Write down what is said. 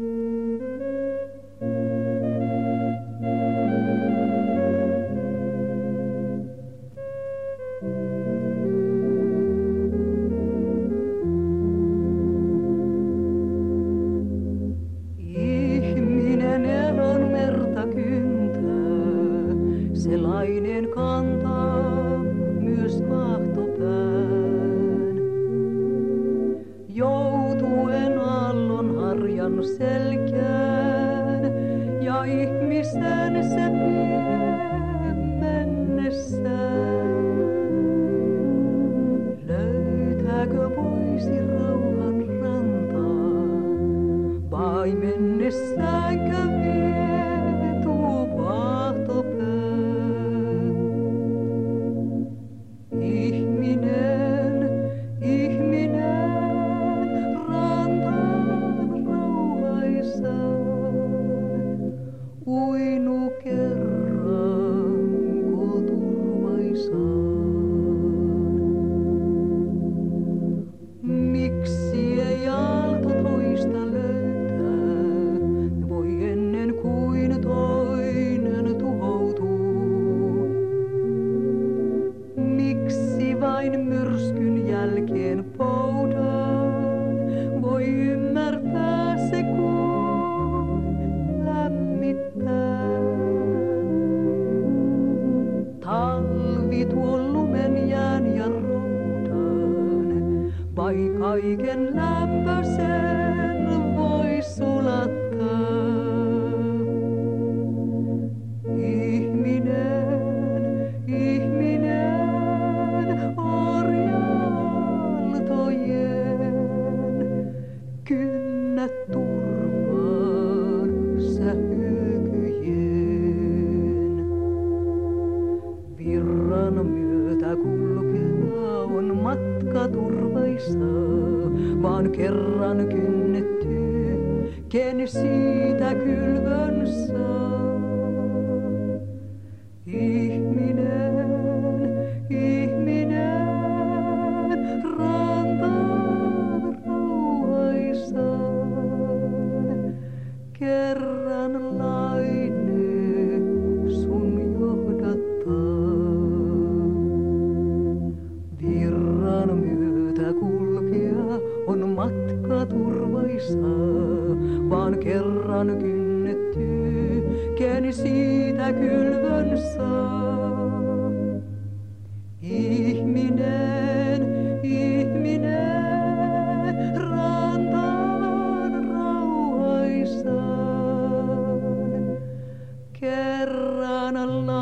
Música On selkään ja ihmisen se vie mennessään. Löytääkö voisi rauhan rantaa vai mennessäänkö so Kai kaiken lämpösen voi sulattaa. Ihminen, ihminen, orjaltojen, kynnet turvaan sä hyökyjen. Virran myötä kulkea on matka turvaan muista, vaan kerran kynnetty, ken siitä kyllä saa, vaan kerran kynnetty, ken siitä kylvön saa. Ihminen, ihminen, rantaan rauhaisaan, kerran alla.